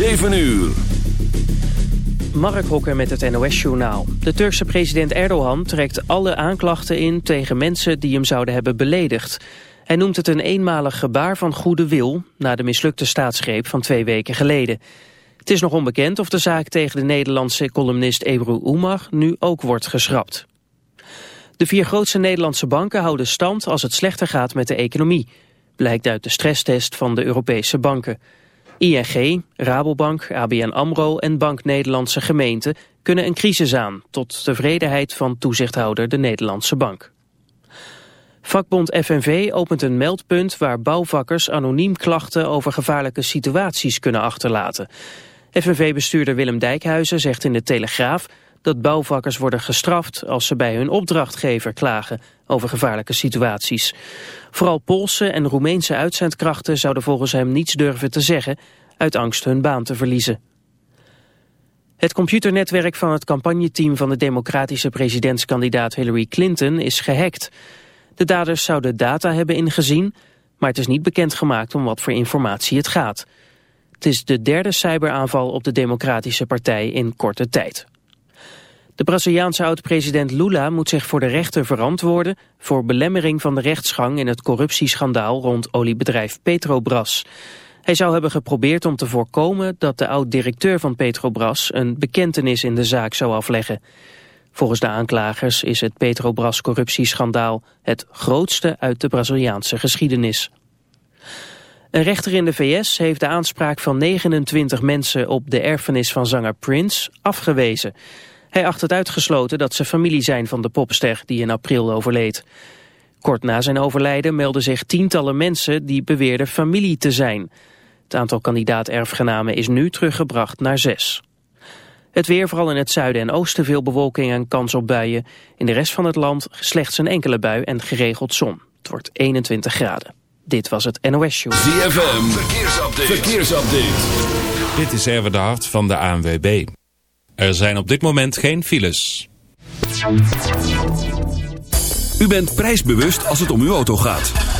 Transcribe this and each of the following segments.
7 uur. Mark Hokker met het NOS-journaal. De Turkse president Erdogan trekt alle aanklachten in tegen mensen die hem zouden hebben beledigd. Hij noemt het een eenmalig gebaar van goede wil... na de mislukte staatsgreep van twee weken geleden. Het is nog onbekend of de zaak tegen de Nederlandse columnist Ebru Umar nu ook wordt geschrapt. De vier grootste Nederlandse banken houden stand als het slechter gaat met de economie. Blijkt uit de stresstest van de Europese banken. ING, Rabobank, ABN AMRO en Bank Nederlandse Gemeenten kunnen een crisis aan, tot tevredenheid van toezichthouder de Nederlandse Bank. Vakbond FNV opent een meldpunt waar bouwvakkers anoniem klachten over gevaarlijke situaties kunnen achterlaten. FNV-bestuurder Willem Dijkhuizen zegt in de Telegraaf dat bouwvakkers worden gestraft als ze bij hun opdrachtgever klagen over gevaarlijke situaties. Vooral Poolse en Roemeense uitzendkrachten zouden volgens hem niets durven te zeggen uit angst hun baan te verliezen. Het computernetwerk van het campagneteam van de democratische presidentskandidaat Hillary Clinton is gehackt. De daders zouden data hebben ingezien, maar het is niet bekendgemaakt om wat voor informatie het gaat. Het is de derde cyberaanval op de democratische partij in korte tijd. De Braziliaanse oud-president Lula moet zich voor de rechter verantwoorden... voor belemmering van de rechtsgang in het corruptieschandaal rond oliebedrijf Petrobras. Hij zou hebben geprobeerd om te voorkomen dat de oud-directeur van Petrobras... een bekentenis in de zaak zou afleggen. Volgens de aanklagers is het Petrobras corruptieschandaal... het grootste uit de Braziliaanse geschiedenis. Een rechter in de VS heeft de aanspraak van 29 mensen op de erfenis van zanger Prince afgewezen... Hij acht het uitgesloten dat ze familie zijn van de popster die in april overleed. Kort na zijn overlijden melden zich tientallen mensen die beweerden familie te zijn. Het aantal kandidaat-erfgenamen is nu teruggebracht naar zes. Het weer, vooral in het zuiden en oosten veel bewolking en kans op buien. In de rest van het land slechts een enkele bui en geregeld zon. Het wordt 21 graden. Dit was het NOS Show. ZFM, verkeersupdate. verkeersupdate. Dit is Erwin de Hart van de ANWB. Er zijn op dit moment geen files. U bent prijsbewust als het om uw auto gaat.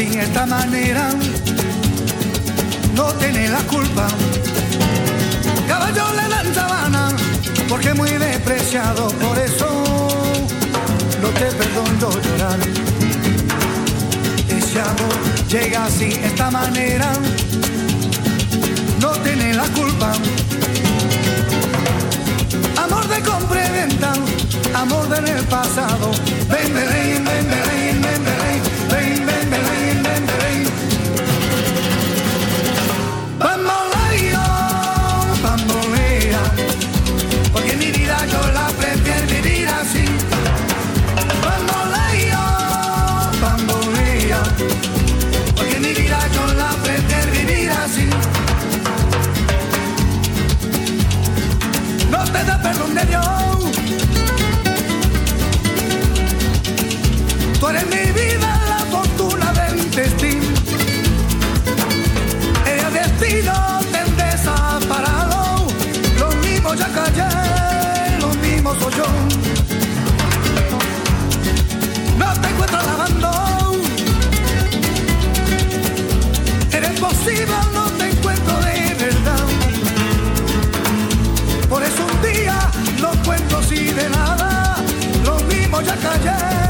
sin esta manera no tiene la culpa. mi vida yo la prefiero vivir así. Bamboleo, bamboleo, porque mi vida yo la prefiero vivir así. No te da perdón de Dios. candeia.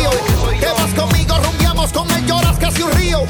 Frío? Que vas conmigo, rumbiamos con él, lloras casi un río.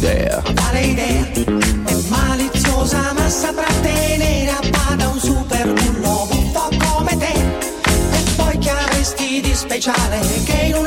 Idea, Quale idea? È maliziosa ma saprà tenere a bada un super bullo buffo come te. E poi che avresti di speciale che in un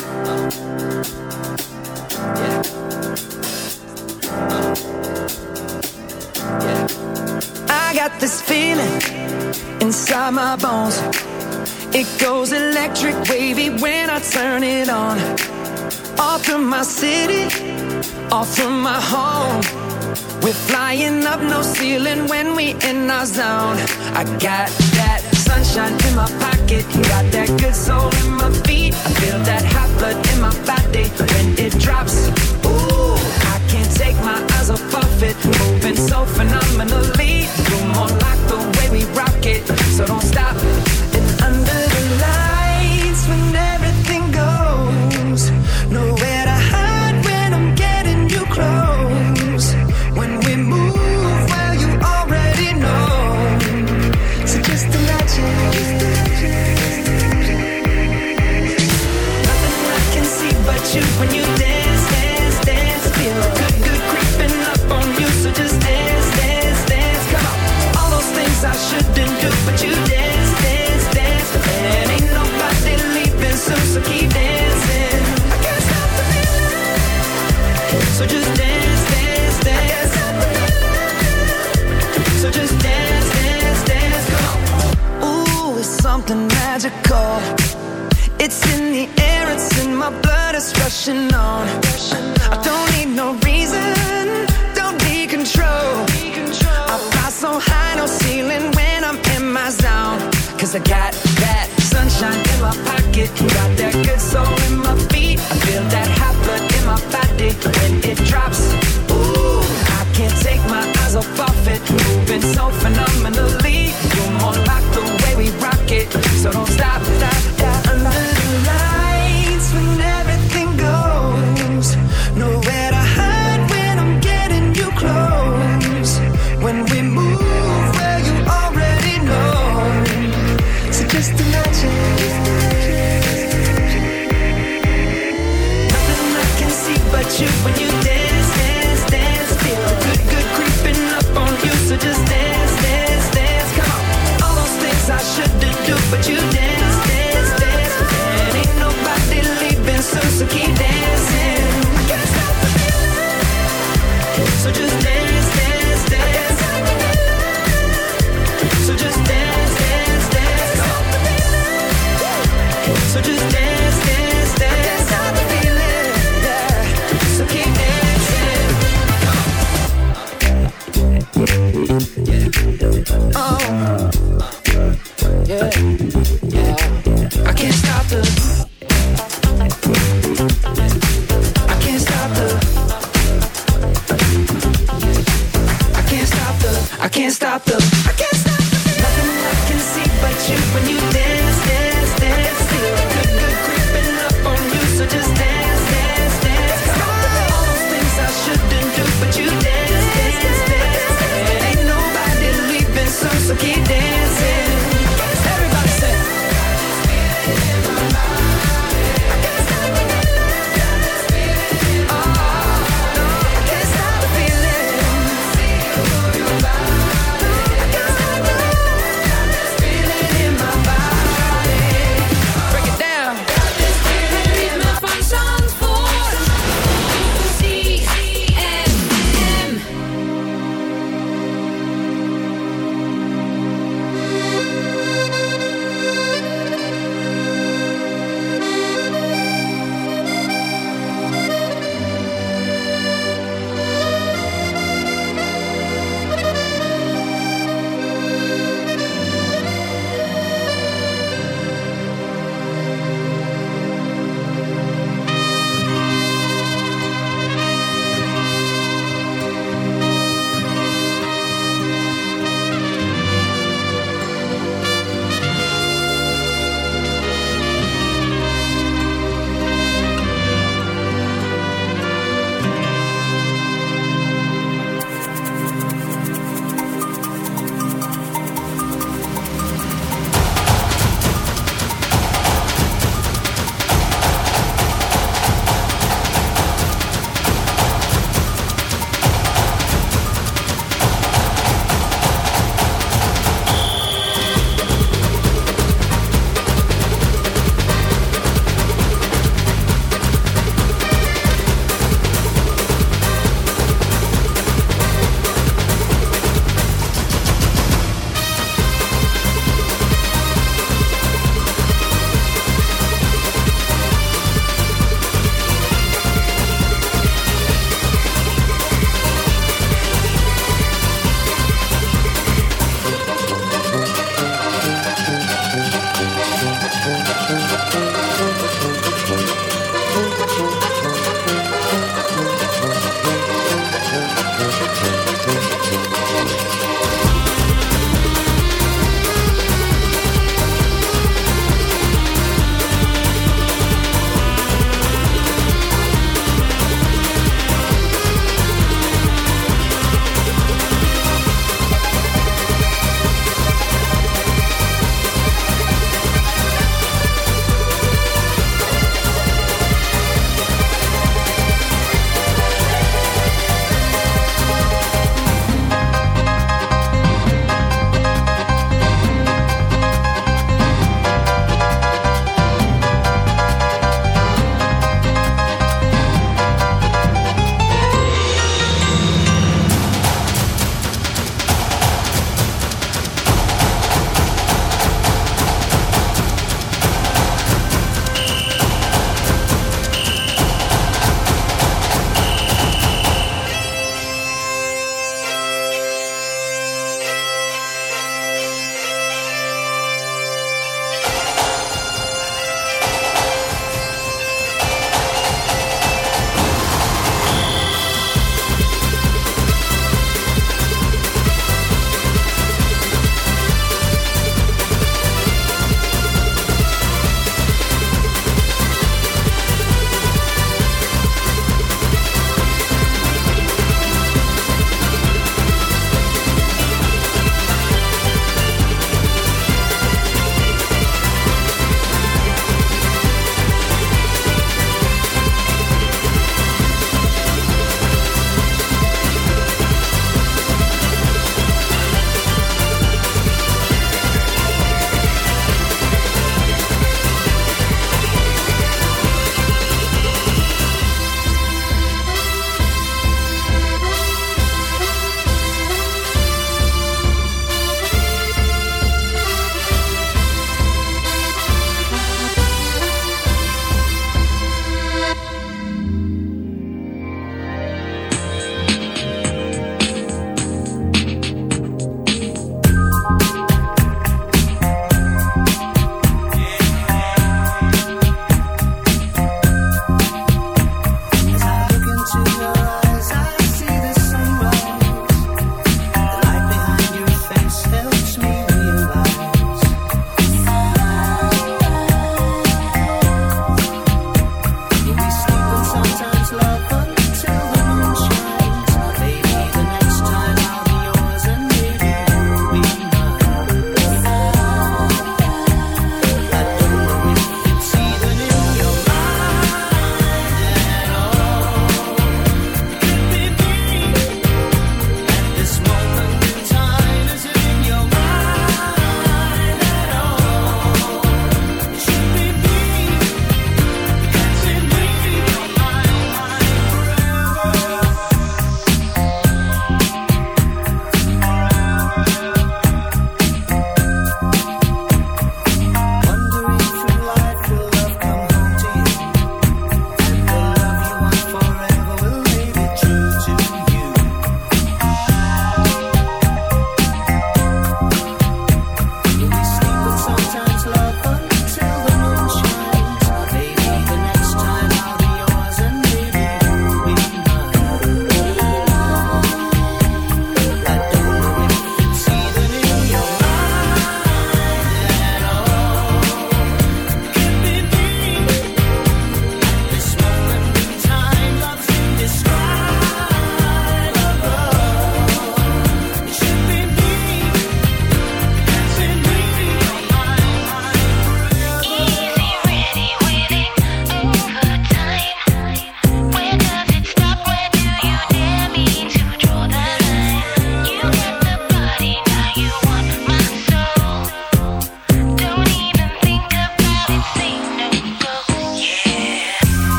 I got this feeling inside my bones. It goes electric wavy when I turn it on. All from my city, all from my home. We're flying up no ceiling when we in our zone. I got that sunshine in my pocket, got that good soul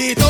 actitud.